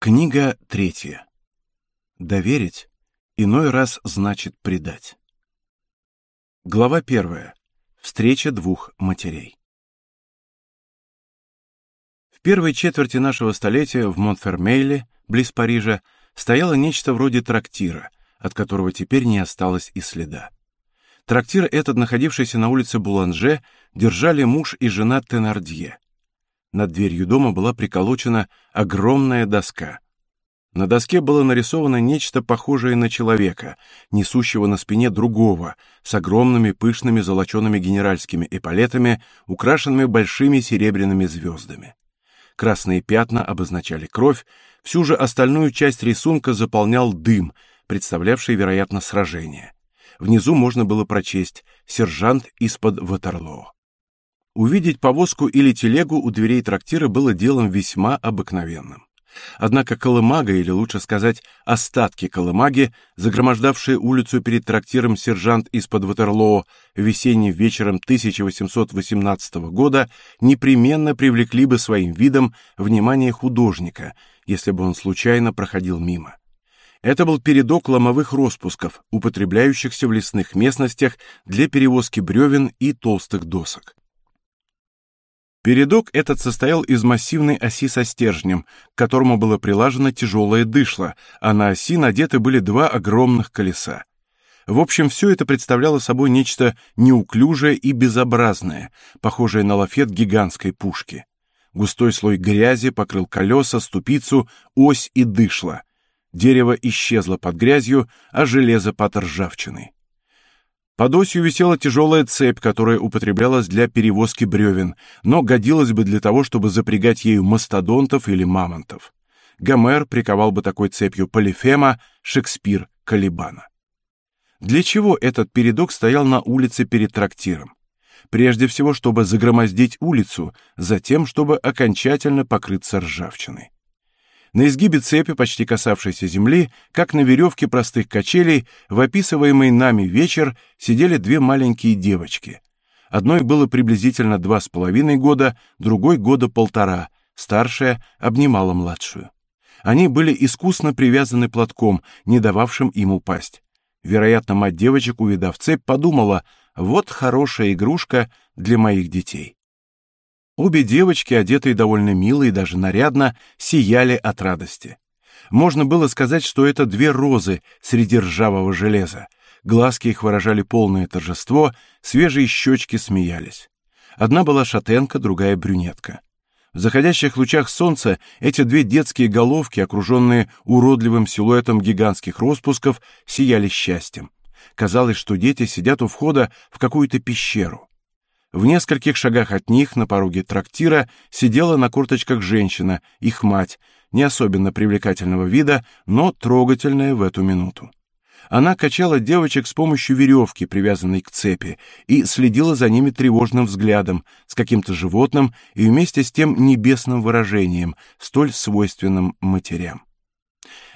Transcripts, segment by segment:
Книга третья. Доверить иной раз значит предать. Глава первая. Встреча двух матерей. В первой четверти нашего столетия в Монфермейле, близ Парижа, стояло нечто вроде трактира, от которого теперь не осталось и следа. Трактир этот, находившийся на улице Буланже, держали муж и жена Тенардье. Над дверью дома была приколочена огромная доска. На доске было нарисовано нечто похожее на человека, несущего на спине другого, с огромными пышными золочеными генеральскими эполетами, украшенными большими серебряными звездами. Красные пятна обозначали кровь, всю же остальную часть рисунка заполнял дым, представлявший, вероятно, сражение. Внизу можно было прочесть «Сержант из-под Ватерлоо». Увидеть повозку или телегу у дверей трактира было делом весьма обыкновенным. Однако колымага, или лучше сказать, остатки колымаги, загромождавшие улицу перед трактиром сержант из-под Ватерлоо весенним вечером 1818 года, непременно привлекли бы своим видом внимание художника, если бы он случайно проходил мимо. Это был передок ломовых распусков, употребляющихся в лесных местностях для перевозки бревен и толстых досок. Передок этот состоял из массивной оси со стержнем, к которому было прилажено тяжелое дышло, а на оси надеты были два огромных колеса. В общем, все это представляло собой нечто неуклюжее и безобразное, похожее на лафет гигантской пушки. Густой слой грязи покрыл колеса, ступицу, ось и дышло. Дерево исчезло под грязью, а железо под ржавчиной. Под осью висела тяжелая цепь, которая употреблялась для перевозки бревен, но годилась бы для того, чтобы запрягать ею мастодонтов или мамонтов. Гомер приковал бы такой цепью Полифема, Шекспир — Калибана. Для чего этот передок стоял на улице перед трактиром? Прежде всего, чтобы загромоздить улицу, затем, чтобы окончательно покрыться ржавчиной. На изгибе цепи, почти касавшейся земли, как на веревке простых качелей, в описываемый нами вечер сидели две маленькие девочки. Одной было приблизительно два с половиной года, другой года полтора, старшая обнимала младшую. Они были искусно привязаны платком, не дававшим им упасть. Вероятно, мать девочек, увидав цепь, подумала, вот хорошая игрушка для моих детей. Обе девочки, одетые довольно мило и даже нарядно, сияли от радости. Можно было сказать, что это две розы среди ржавого железа. Глазки их выражали полное торжество, свежие щечки смеялись. Одна была шатенка, другая брюнетка. В заходящих лучах солнца эти две детские головки, окруженные уродливым силуэтом гигантских распусков, сияли счастьем. Казалось, что дети сидят у входа в какую-то пещеру. В нескольких шагах от них, на пороге трактира, сидела на курточках женщина, их мать, не особенно привлекательного вида, но трогательная в эту минуту. Она качала девочек с помощью веревки, привязанной к цепи, и следила за ними тревожным взглядом, с каким-то животным и вместе с тем небесным выражением, столь свойственным матерям.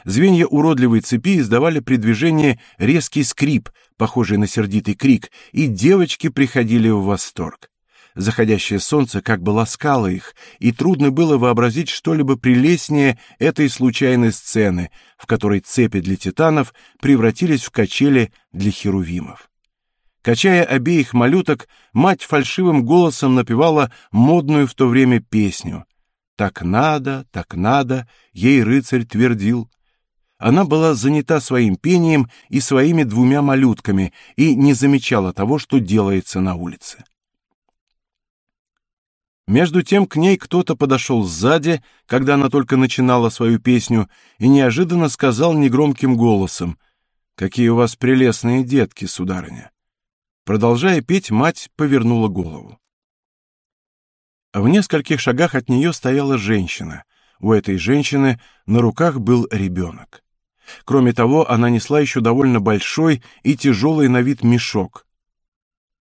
Звенья уродливой цепи издавали при движении резкий скрип, похожий на сердитый крик, и девочки приходили в восторг. Заходящее солнце как бы ласкало их, и трудно было вообразить что-либо прелестнее этой случайной сцены, в которой цепи для титанов превратились в качели для херувимов. Качая обеих малюток, мать фальшивым голосом напевала модную в то время песню. «Так надо, так надо», — ей рыцарь твердил, она была занята своим пением и своими двумя малютками и не замечала того, что делается на улице. Между тем к ней кто-то подошел сзади, когда она только начинала свою песню, и неожиданно сказал негромким голосом, «Какие у вас прелестные детки, сударыня!» Продолжая петь, мать повернула голову. В нескольких шагах от нее стояла женщина. У этой женщины на руках был ребенок. Кроме того, она несла еще довольно большой и тяжелый на вид мешок.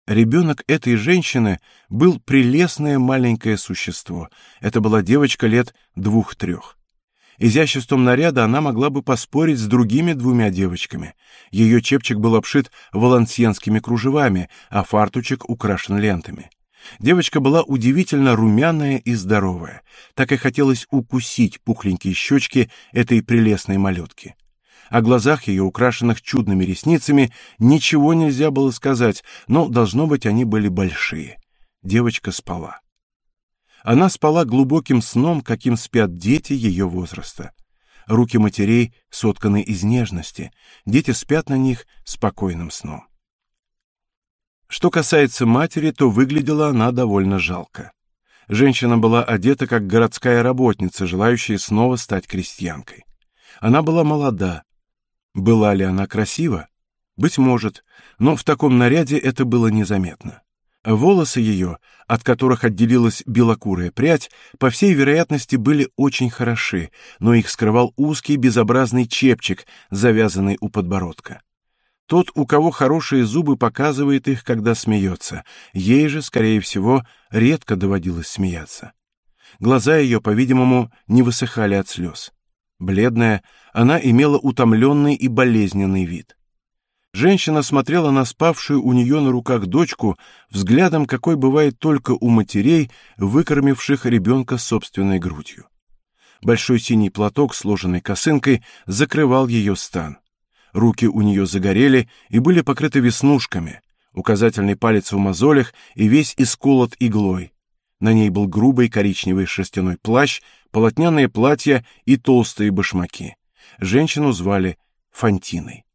Ребенок этой женщины был прелестное маленькое существо. Это была девочка лет двух-трех. Изяществом наряда она могла бы поспорить с другими двумя девочками. Ее чепчик был обшит валансьенскими кружевами, а фартучек украшен лентами. Девочка была удивительно румяная и здоровая. Так и хотелось укусить пухленькие щечки этой прелестной малютки. О глазах ее, украшенных чудными ресницами, ничего нельзя было сказать, но, должно быть, они были большие. Девочка спала. Она спала глубоким сном, каким спят дети ее возраста. Руки матерей сотканы из нежности, дети спят на них спокойным сном. Что касается матери, то выглядела она довольно жалко. Женщина была одета как городская работница, желающая снова стать крестьянкой. Она была молода. Была ли она красива? Быть может, но в таком наряде это было незаметно. Волосы ее, от которых отделилась белокурая прядь, по всей вероятности были очень хороши, но их скрывал узкий безобразный чепчик, завязанный у подбородка. Тот, у кого хорошие зубы, показывает их, когда смеется. Ей же, скорее всего, редко доводилось смеяться. Глаза ее, по-видимому, не высыхали от слез. Бледная, она имела утомленный и болезненный вид. Женщина смотрела на спавшую у нее на руках дочку взглядом, какой бывает только у матерей, выкормивших ребенка собственной грудью. Большой синий платок, сложенный косынкой, закрывал ее стан. Руки у нее загорели и были покрыты веснушками, указательный палец в мозолях и весь исколот иглой. На ней был грубый коричневый шерстяной плащ, полотняное платье и толстые башмаки. Женщину звали Фантиной.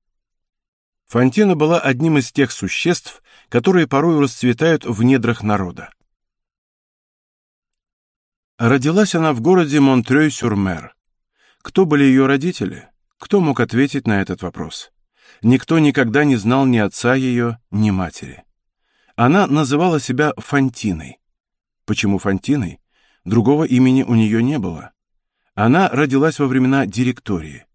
Фантина была одним из тех существ, которые порой расцветают в недрах народа. Родилась она в городе Монтрёй-сюр-Мер. Кто были ее родители? Кто мог ответить на этот вопрос? Никто никогда не знал ни отца ее, ни матери. Она называла себя Фантиной. Почему Фантиной? Другого имени у нее не было. Она родилась во времена директории.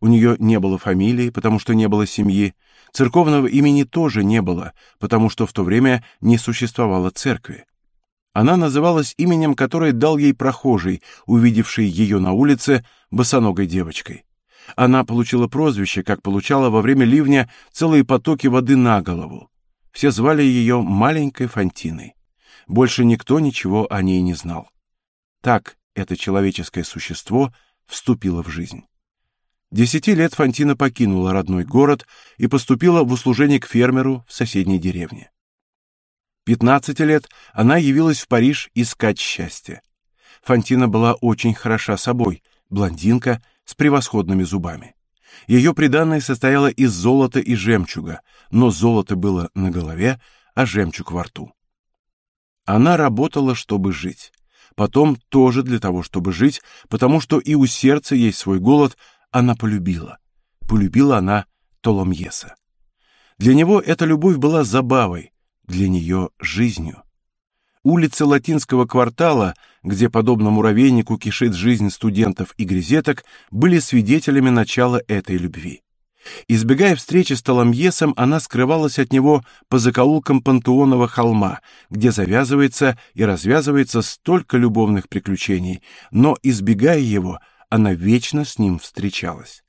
У нее не было фамилии, потому что не было семьи, Церковного имени тоже не было, потому что в то время не существовало церкви. Она называлась именем, которое дал ей прохожий, увидевший ее на улице босоногой девочкой. Она получила прозвище, как получала во время ливня целые потоки воды на голову. Все звали ее маленькой Фантиной. Больше никто ничего о ней не знал. Так это человеческое существо вступило в жизнь. Десяти лет Фантина покинула родной город и поступила в услужение к фермеру в соседней деревне. Пятнадцати лет она явилась в Париж искать счастье. Фантина была очень хороша собой, блондинка с превосходными зубами. Ее приданое состояло из золота и жемчуга, но золото было на голове, а жемчуг во рту. Она работала, чтобы жить. Потом тоже для того, чтобы жить, потому что и у сердца есть свой голод, она полюбила. Полюбила она Толомьеса. Для него эта любовь была забавой, для нее — жизнью. Улицы латинского квартала, где, подобно муравейнику, кишит жизнь студентов и грезеток, были свидетелями начала этой любви. Избегая встречи с Толомьесом, она скрывалась от него по закоулкам Пантеонова холма, где завязывается и развязывается столько любовных приключений, но, избегая его, она вечно с ним встречалась.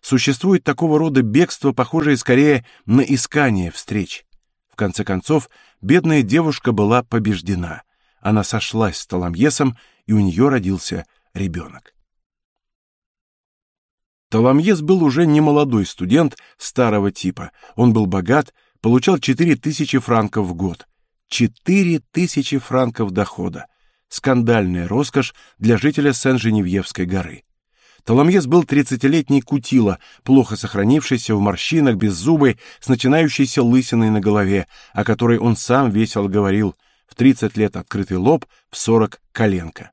Существует такого рода бегство, похожее скорее на искание встреч. В конце концов, бедная девушка была побеждена. Она сошлась с Таламьесом, и у нее родился ребенок. Таламьес был уже не молодой студент старого типа. Он был богат, получал 4000 франков в год. 4000 франков дохода скандальная роскошь для жителя Сен-Женевьевской горы. Толомьес был тридцатилетний кутила, плохо сохранившийся в морщинах, без зубы, с начинающейся лысиной на голове, о которой он сам весело говорил, в тридцать лет открытый лоб, в сорок коленка.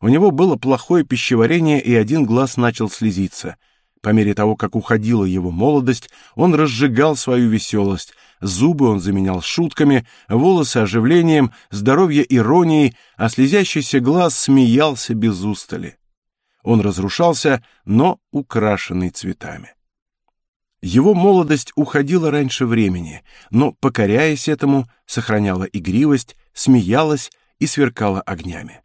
У него было плохое пищеварение, и один глаз начал слезиться. По мере того, как уходила его молодость, он разжигал свою веселость, зубы он заменял шутками, волосы оживлением, здоровье иронией, а слезящийся глаз смеялся без устали. Он разрушался, но украшенный цветами. Его молодость уходила раньше времени, но, покоряясь этому, сохраняла игривость, смеялась и сверкала огнями.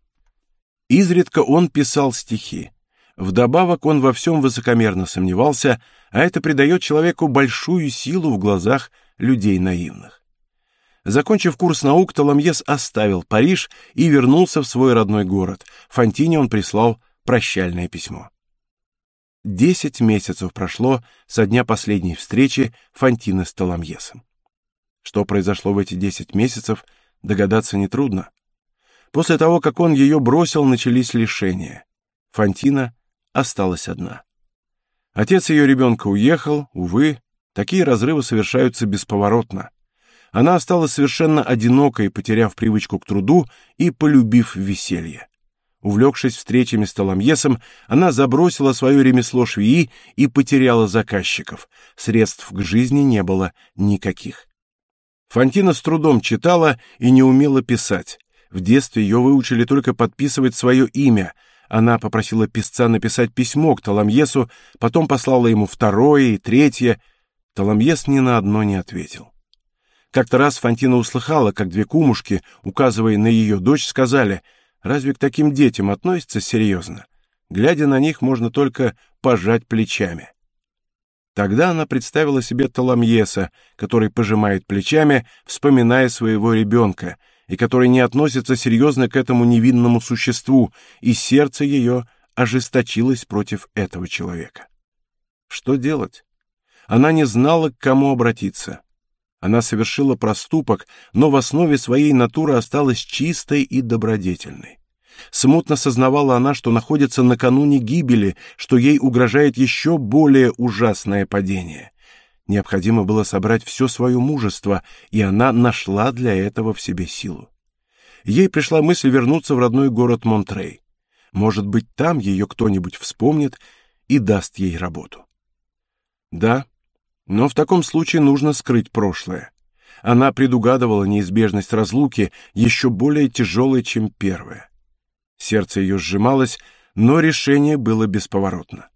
Изредка он писал стихи. Вдобавок он во всем высокомерно сомневался, а это придает человеку большую силу в глазах людей наивных. Закончив курс наук, Таламьес оставил Париж и вернулся в свой родной город. Фонтине он прислал прощальное письмо. Десять месяцев прошло со дня последней встречи Фонтины с Таламьесом. Что произошло в эти десять месяцев, догадаться нетрудно. После того, как он ее бросил, начались лишения. Фонтина осталась одна. Отец ее ребенка уехал, увы, такие разрывы совершаются бесповоротно. Она осталась совершенно одинокой, потеряв привычку к труду и полюбив веселье. Увлекшись встречами с Таламьесом, она забросила свое ремесло швеи и потеряла заказчиков. Средств к жизни не было никаких. Фантина с трудом читала и не умела писать. В детстве ее выучили только подписывать свое имя. Она попросила писца написать письмо к Таламьесу, потом послала ему второе и третье. Таламьес ни на одно не ответил. Как-то раз Фантина услыхала, как две кумушки, указывая на ее дочь, сказали, «Разве к таким детям относятся серьезно? Глядя на них, можно только пожать плечами». Тогда она представила себе Таламьеса, который пожимает плечами, вспоминая своего ребенка, и который не относится серьезно к этому невинному существу, и сердце ее ожесточилось против этого человека. Что делать? Она не знала, к кому обратиться. Она совершила проступок, но в основе своей натуры осталась чистой и добродетельной. Смутно сознавала она, что находится накануне гибели, что ей угрожает еще более ужасное падение. Необходимо было собрать все свое мужество, и она нашла для этого в себе силу. Ей пришла мысль вернуться в родной город Монтрей. Может быть, там ее кто-нибудь вспомнит и даст ей работу. Да, но в таком случае нужно скрыть прошлое. Она предугадывала неизбежность разлуки, еще более тяжелой, чем первая. Сердце ее сжималось, но решение было бесповоротно.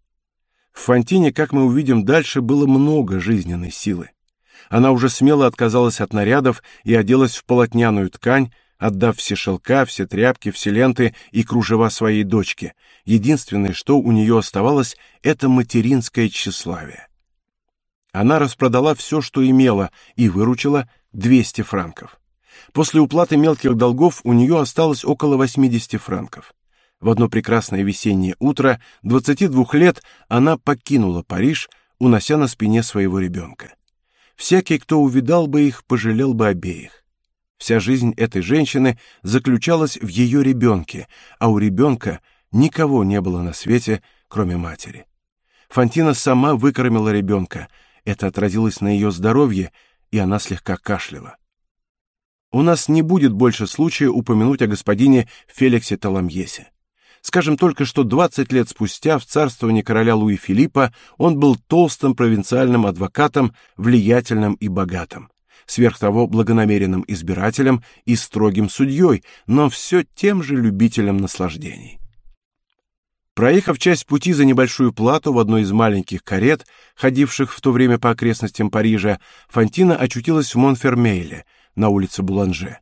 В Фонтине, как мы увидим дальше, было много жизненной силы. Она уже смело отказалась от нарядов и оделась в полотняную ткань, отдав все шелка, все тряпки, все ленты и кружева своей дочке. Единственное, что у нее оставалось, это материнское тщеславие. Она распродала все, что имела, и выручила 200 франков. После уплаты мелких долгов у нее осталось около 80 франков. В одно прекрасное весеннее утро, 22 лет, она покинула Париж, унося на спине своего ребенка. Всякий, кто увидал бы их, пожалел бы обеих. Вся жизнь этой женщины заключалась в ее ребенке, а у ребенка никого не было на свете, кроме матери. Фантина сама выкормила ребенка, это отразилось на ее здоровье, и она слегка кашляла. У нас не будет больше случая упомянуть о господине Феликсе Таламьесе. Скажем только, что 20 лет спустя в царствовании короля Луи Филиппа он был толстым провинциальным адвокатом, влиятельным и богатым, сверх того благонамеренным избирателем и строгим судьей, но все тем же любителем наслаждений. Проехав часть пути за небольшую плату в одной из маленьких карет, ходивших в то время по окрестностям Парижа, Фантина очутилась в Монфермейле, на улице Буланже.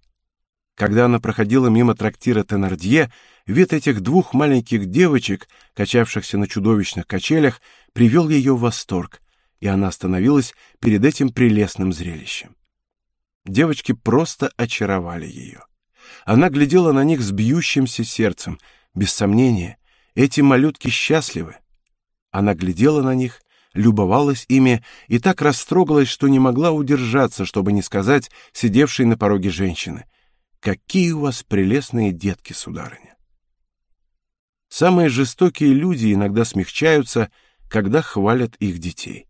Когда она проходила мимо трактира Тенардье, вид этих двух маленьких девочек, качавшихся на чудовищных качелях, привел ее в восторг, и она остановилась перед этим прелестным зрелищем. Девочки просто очаровали ее. Она глядела на них с бьющимся сердцем, без сомнения — эти малютки счастливы. Она глядела на них, любовалась ими и так растрогалась, что не могла удержаться, чтобы не сказать сидевшей на пороге женщины: "Какие у вас прелестные детки, сударыня". Самые жестокие люди иногда смягчаются, когда хвалят их детей.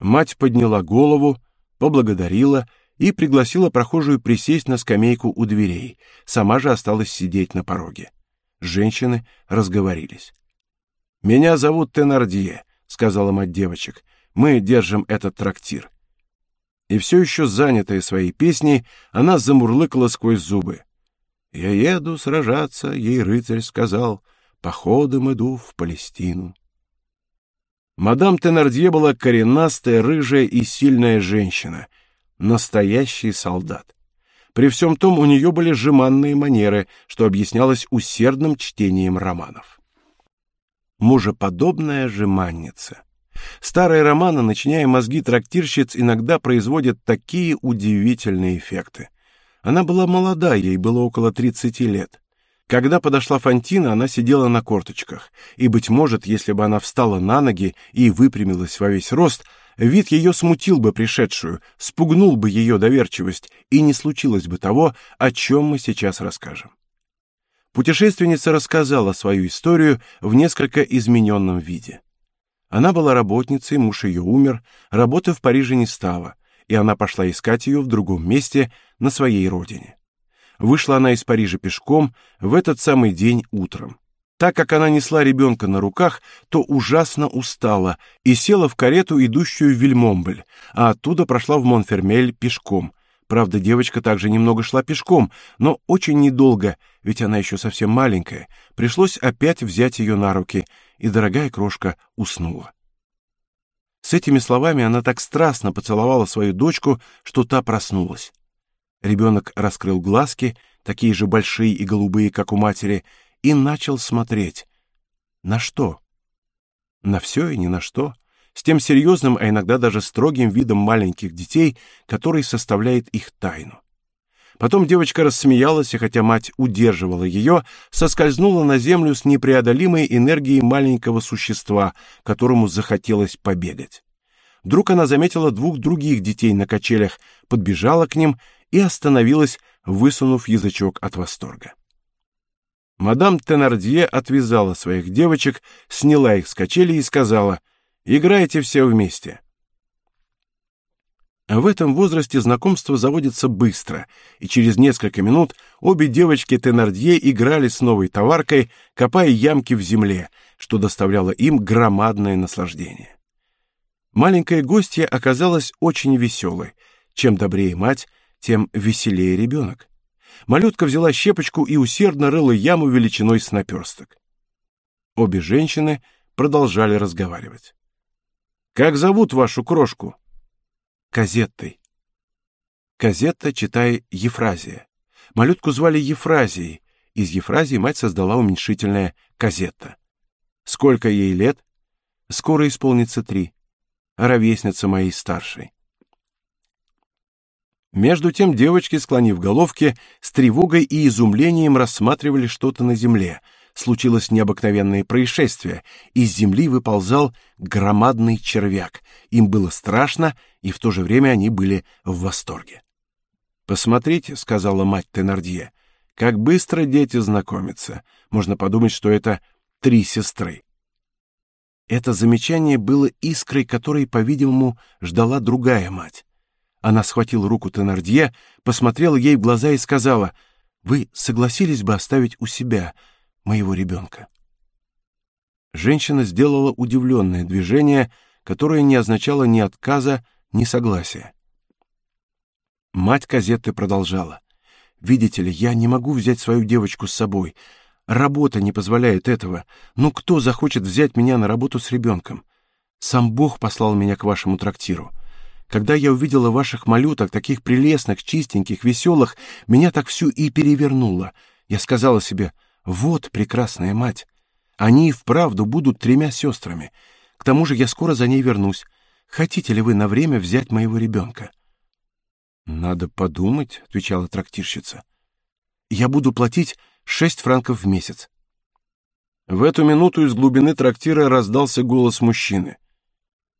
Мать подняла голову, поблагодарила и пригласила прохожую присесть на скамейку у дверей. Сама же осталась сидеть на пороге. Женщины разговорились. «Меня зовут Тенардье», — сказала мать девочек. «Мы держим этот трактир». И все еще занятая своей песней, она замурлыкала сквозь зубы. «Я еду сражаться», — ей рыцарь сказал, — «походом иду в Палестину». Мадам Тенардье была коренастая, рыжая и сильная женщина, настоящий солдат. При всем том у нее были жеманные манеры, что объяснялось усердным чтением романов. Мужеподобная жеманница. Старые романы, начиная мозги трактирщиц, иногда производят такие удивительные эффекты. Она была молода, ей было около 30 лет. Когда подошла Фантина, она сидела на корточках, и, быть может, если бы она встала на ноги и выпрямилась во весь рост, вид ее смутил бы пришедшую, спугнул бы ее доверчивость, и не случилось бы того, о чем мы сейчас расскажем. Путешественница рассказала свою историю в несколько измененном виде. Она была работницей, муж ее умер, работы в Париже не стало, и она пошла искать ее в другом месте, на своей родине. Вышла она из Парижа пешком в этот самый день утром. Так как она несла ребенка на руках, то ужасно устала и села в карету, идущую в Вильмомбль, а оттуда прошла в Монфермель пешком. Правда, девочка также немного шла пешком, но очень недолго, ведь она еще совсем маленькая. Пришлось опять взять ее на руки, и дорогая крошка уснула. С этими словами она так страстно поцеловала свою дочку, что та проснулась. Ребенок раскрыл глазки, такие же большие и голубые, как у матери, и начал смотреть. На что? На все и ни на что. С тем серьезным, а иногда даже строгим видом маленьких детей, который составляет их тайну. Потом девочка рассмеялась, и хотя мать удерживала ее, соскользнула на землю с непреодолимой энергией маленького существа, которому захотелось побегать. Вдруг она заметила двух других детей на качелях, подбежала к ним и остановилась, высунув язычок от восторга. Мадам Тенардье отвязала своих девочек, сняла их с качелей и сказала: "Играйте все вместе". В этом возрасте знакомство заводится быстро, и через несколько минут обе девочки Тенардье играли с новой товаркой, копая ямки в земле, что доставляло им громадное наслаждение. Маленькая гостья оказалась очень веселой. Чем добрее мать, тем веселее ребенок. Малютка взяла щепочку и усердно рыла яму величиной с наперсток. Обе женщины продолжали разговаривать. «Как зовут вашу крошку?» Казеттой. Казетта, читай Ефразия. Малютку звали Ефразией. Из Ефразии мать создала уменьшительное Казетта. Сколько ей лет? Скоро исполнится три. Ровесница моей старшей. Между тем девочки, склонив головки, с тревогой и изумлением рассматривали что-то на земле — случилось необыкновенное происшествие. Из земли выползал громадный червяк. Им было страшно, и в то же время они были в восторге. «Посмотрите», — сказала мать Тенардье, — «как быстро дети знакомятся. Можно подумать, что это три сестры». Это замечание было искрой, которой, по-видимому, ждала другая мать. Она схватила руку Тенардье, посмотрела ей в глаза и сказала, «Вы согласились бы оставить у себя моего ребенка. Женщина сделала удивленное движение, которое не означало ни отказа, ни согласия. Мать Казетты продолжала: "Видите ли, я не могу взять свою девочку с собой. Работа не позволяет этого. Ну кто захочет взять меня на работу с ребенком? Сам Бог послал меня к вашему трактиру. Когда я увидела ваших малюток, таких прелестных, чистеньких, веселых, меня так всю и перевернуло. Я сказала себе: вот прекрасная мать. Они и вправду будут тремя сестрами. К тому же я скоро за ней вернусь. Хотите ли вы на время взять моего ребенка?» «Надо подумать», — отвечала трактирщица. «Я буду платить шесть франков в месяц». В эту минуту из глубины трактира раздался голос мужчины.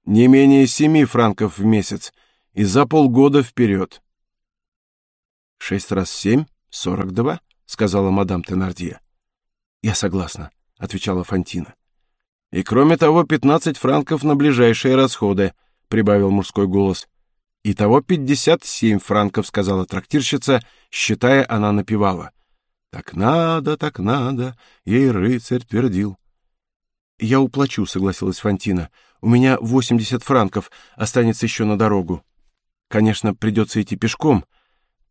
«Не менее семи франков в месяц и за полгода вперед». «Шесть раз семь — сорок два», — сказала мадам Тенардье. Я согласна, отвечала Фантина. И кроме того, пятнадцать франков на ближайшие расходы, прибавил мужской голос. И того пятьдесят семь франков, сказала трактирщица, считая, она напевала. Так надо, так надо, ей рыцарь твердил. Я уплачу, согласилась Фантина. У меня восемьдесят франков, останется еще на дорогу. Конечно, придется идти пешком.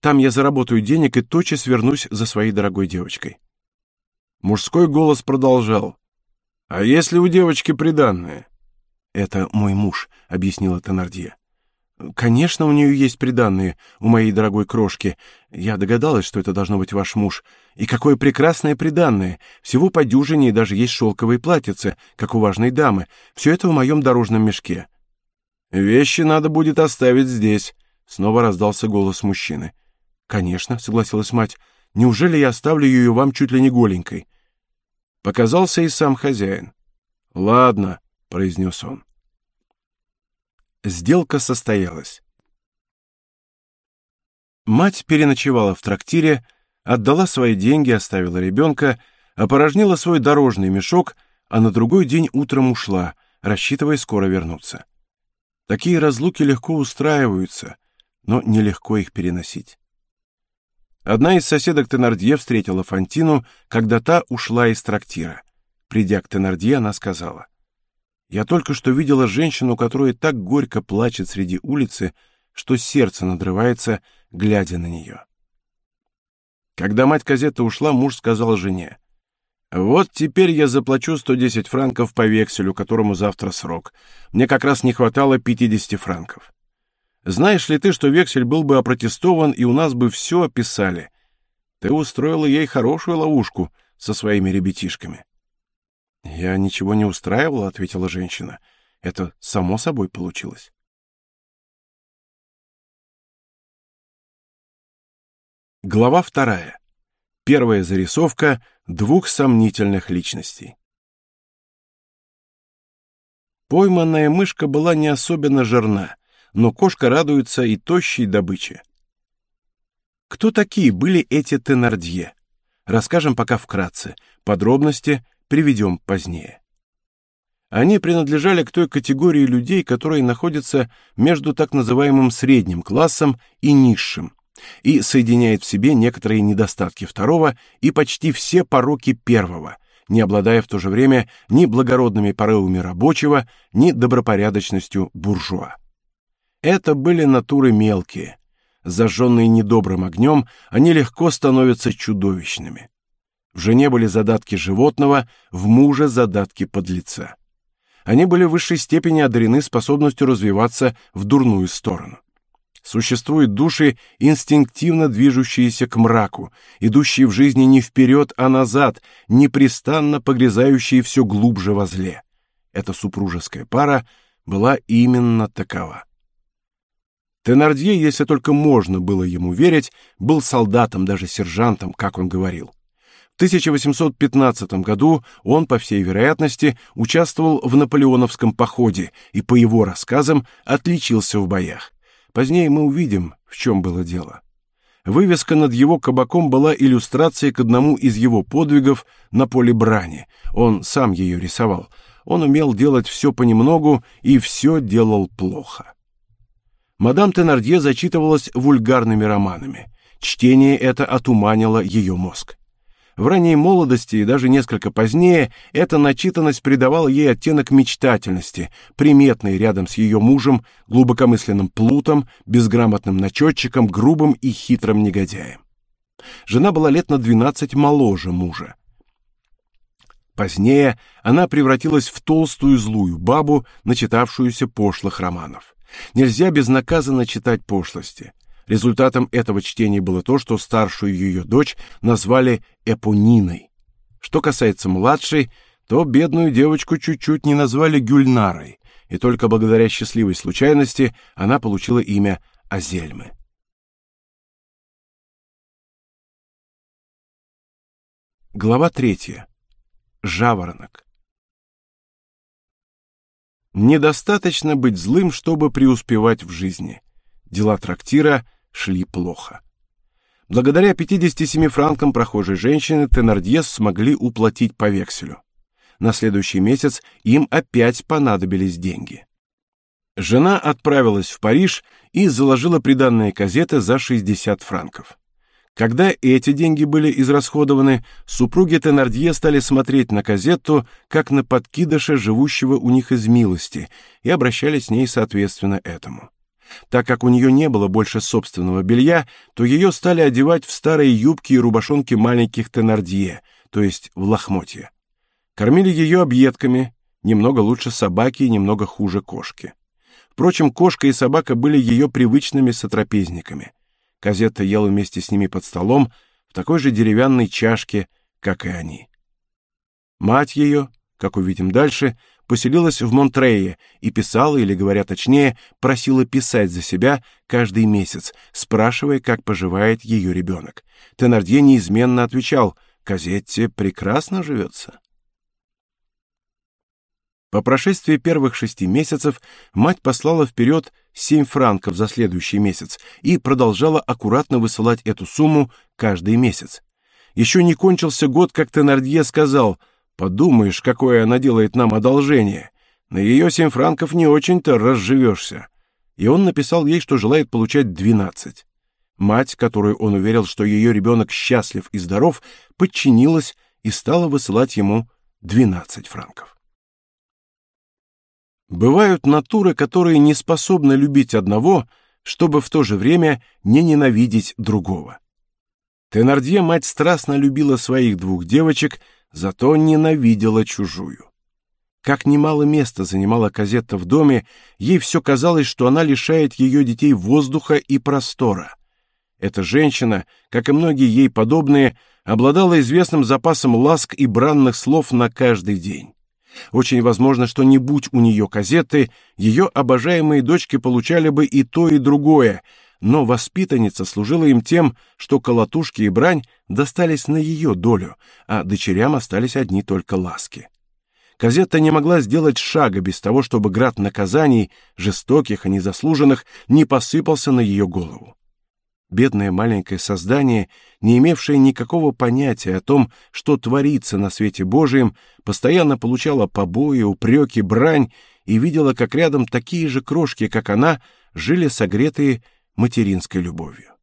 Там я заработаю денег и тотчас вернусь за своей дорогой девочкой. Мужской голос продолжал. «А если у девочки приданное?» «Это мой муж», — объяснила Тенардье. «Конечно, у нее есть приданные, у моей дорогой крошки. Я догадалась, что это должно быть ваш муж. И какое прекрасное приданное! Всего по дюжине и даже есть шелковые платьицы, как у важной дамы. Все это в моем дорожном мешке». «Вещи надо будет оставить здесь», — снова раздался голос мужчины. «Конечно», — согласилась мать. «Неужели я оставлю ее вам чуть ли не голенькой?» Показался и сам хозяин. «Ладно», — произнес он. Сделка состоялась. Мать переночевала в трактире, отдала свои деньги, оставила ребенка, опорожнила свой дорожный мешок, а на другой день утром ушла, рассчитывая скоро вернуться. Такие разлуки легко устраиваются, но нелегко их переносить. Одна из соседок Тенардье встретила Фантину, когда та ушла из трактира. Придя к Тенардье, она сказала — я только что видела женщину, которая так горько плачет среди улицы, что сердце надрывается, глядя на нее. Когда мать Казетта ушла, муж сказал жене, «Вот теперь я заплачу 110 франков по векселю, которому завтра срок. Мне как раз не хватало 50 франков. Знаешь ли ты, что вексель был бы опротестован, и у нас бы все описали? Ты устроила ей хорошую ловушку со своими ребятишками». «Я ничего не устраивала», — ответила женщина. «Это само собой получилось». Глава вторая. Первая зарисовка двух сомнительных личностей. Пойманная мышка была не особенно жирна, но кошка радуется и тощей добыче. Кто такие были эти Тенардье? Расскажем пока вкратце. Подробности приведем позднее. Они принадлежали к той категории людей, которые находятся между так называемым средним классом и низшим, и соединяет в себе некоторые недостатки второго и почти все пороки первого, не обладая в то же время ни благородными порывами рабочего, ни добропорядочностью буржуа. Это были натуры мелкие. Зажженные недобрым огнем, они легко становятся чудовищными. В жене были задатки животного, в муже задатки подлеца. Они были в высшей степени одарены способностью развиваться в дурную сторону. Существуют души, инстинктивно движущиеся к мраку, идущие в жизни не вперед, а назад, непрестанно погрязающие все глубже во зле. Эта супружеская пара была именно такова. Тенардье, если только можно было ему верить, был солдатом, даже сержантом, как он говорил. 1815 году он, по всей вероятности, участвовал в наполеоновском походе и, по его рассказам, отличился в боях. Позднее мы увидим, в чем было дело. Вывеска над его кабаком была иллюстрацией к одному из его подвигов на поле брани. Он сам ее рисовал. Он умел делать все понемногу и все делал плохо. Мадам Тенардье зачитывалась вульгарными романами. Чтение это отуманило ее мозг. В ранней молодости и даже несколько позднее эта начитанность придавала ей оттенок мечтательности, приметный рядом с ее мужем, глубокомысленным плутом, безграмотным начетчиком, грубым и хитрым негодяем. Жена была лет на двенадцать моложе мужа. Позднее она превратилась в толстую злую бабу, начитавшуюся пошлых романов. Нельзя безнаказанно читать пошлости. Результатом этого чтения было то, что старшую ее дочь назвали Эпониной. Что касается младшей, то бедную девочку чуть-чуть не назвали Гюльнарой, и только благодаря счастливой случайности она получила имя Азельмы. Глава третья. Жаворонок. Недостаточно быть злым, чтобы преуспевать в жизни. Дела трактира — шли плохо. Благодаря 57 франкам прохожей женщины Тенардье смогли уплатить по векселю. На следующий месяц им опять понадобились деньги. Жена отправилась в Париж и заложила приданные казеты за 60 франков. Когда эти деньги были израсходованы, супруги Тенардье стали смотреть на казетту как на подкидыша, живущего у них из милости, и обращались с ней соответственно этому. Так как у нее не было больше собственного белья, то ее стали одевать в старые юбки и рубашонки маленьких тенардье, то есть в лохмотья. Кормили ее объедками, немного лучше собаки и немного хуже кошки. Впрочем, кошка и собака были ее привычными сотрапезниками. Казетта ела вместе с ними под столом в такой же деревянной чашке, как и они. Мать ее, как увидим дальше, поселилась в Монтрее и писала, или, говоря точнее, просила писать за себя каждый месяц, спрашивая, как поживает ее ребенок. Тенардье неизменно отвечал «Казетте прекрасно живется». По прошествии первых шести месяцев мать послала вперед семь франков за следующий месяц и продолжала аккуратно высылать эту сумму каждый месяц. Еще не кончился год, как Тенардье сказал «Подумаешь, какое она делает нам одолжение. На ее семь франков не очень-то разживешься». И он написал ей, что желает получать двенадцать. Мать, которую он уверил, что ее ребенок счастлив и здоров, подчинилась и стала высылать ему двенадцать франков. Бывают натуры, которые не способны любить одного, чтобы в то же время не ненавидеть другого. Тенардье мать страстно любила своих двух девочек, зато ненавидела чужую. Как немало места занимала Казетта в доме, ей все казалось, что она лишает ее детей воздуха и простора. Эта женщина, как и многие ей подобные, обладала известным запасом ласк и бранных слов на каждый день. Очень возможно, что не будь у нее казеты, ее обожаемые дочки получали бы и то, и другое, но воспитанница служила им тем, что колотушки и брань достались на ее долю, а дочерям остались одни только ласки. Казетта не могла сделать шага без того, чтобы град наказаний, жестоких и незаслуженных, не посыпался на ее голову. Бедное маленькое создание, не имевшее никакого понятия о том, что творится на свете Божием, постоянно получало побои, упреки, брань и видела, как рядом такие же крошки, как она, жили согретые материнской любовью.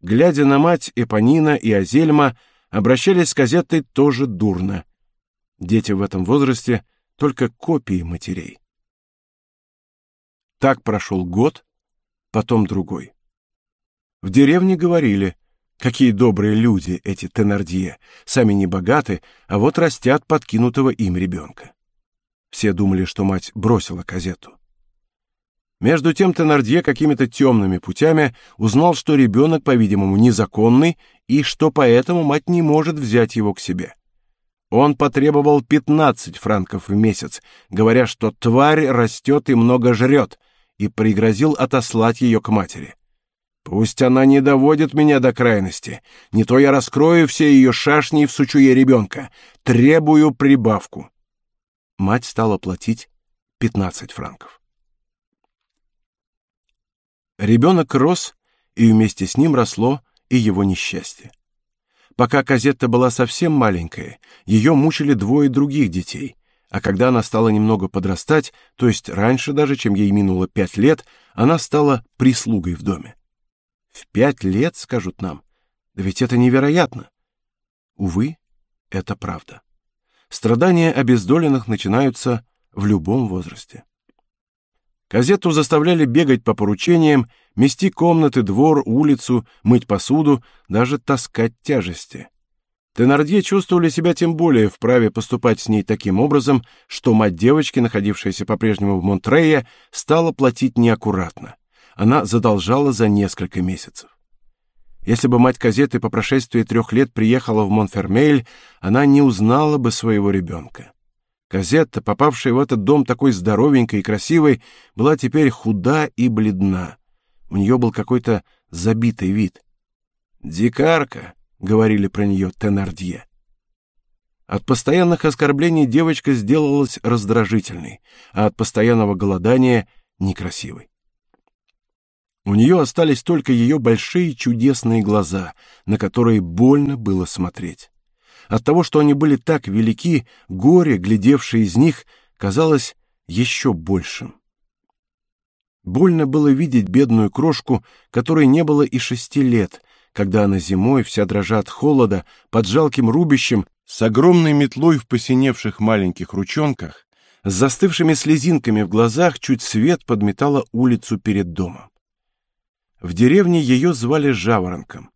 Глядя на мать, Эпонина и Азельма обращались с газетой тоже дурно. Дети в этом возрасте только копии матерей. Так прошел год, потом другой. В деревне говорили, какие добрые люди эти Тенардье, сами не богаты, а вот растят подкинутого им ребенка. Все думали, что мать бросила казету. Между тем Тенардье какими-то темными путями узнал, что ребенок, по-видимому, незаконный, и что поэтому мать не может взять его к себе. Он потребовал 15 франков в месяц, говоря, что тварь растет и много жрет, и пригрозил отослать ее к матери. Пусть она не доводит меня до крайности. Не то я раскрою все ее шашни и всучу ей ребенка. Требую прибавку. Мать стала платить 15 франков. Ребенок рос, и вместе с ним росло и его несчастье. Пока Казетта была совсем маленькая, ее мучили двое других детей, а когда она стала немного подрастать, то есть раньше даже, чем ей минуло пять лет, она стала прислугой в доме. В пять лет, скажут нам. Да ведь это невероятно. Увы, это правда. Страдания обездоленных начинаются в любом возрасте. Казету заставляли бегать по поручениям, мести комнаты, двор, улицу, мыть посуду, даже таскать тяжести. Тенардье чувствовали себя тем более вправе поступать с ней таким образом, что мать девочки, находившаяся по-прежнему в Монтрее, стала платить неаккуратно она задолжала за несколько месяцев. Если бы мать Казеты по прошествии трех лет приехала в Монфермель, она не узнала бы своего ребенка. Казетта, попавшая в этот дом такой здоровенькой и красивой, была теперь худа и бледна. У нее был какой-то забитый вид. «Дикарка», — говорили про нее Тенардье. От постоянных оскорблений девочка сделалась раздражительной, а от постоянного голодания — некрасивой. У нее остались только ее большие чудесные глаза, на которые больно было смотреть. От того, что они были так велики, горе, глядевшее из них, казалось еще большим. Больно было видеть бедную крошку, которой не было и шести лет, когда она зимой, вся дрожа от холода, под жалким рубищем, с огромной метлой в посиневших маленьких ручонках, с застывшими слезинками в глазах, чуть свет подметала улицу перед домом. В деревне ее звали Жаворонком.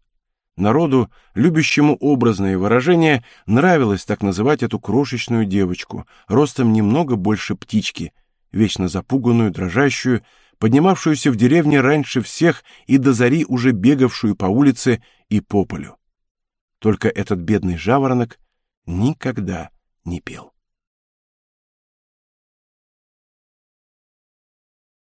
Народу, любящему образные выражения, нравилось так называть эту крошечную девочку, ростом немного больше птички, вечно запуганную, дрожащую, поднимавшуюся в деревне раньше всех и до зари уже бегавшую по улице и по полю. Только этот бедный жаворонок никогда не пел.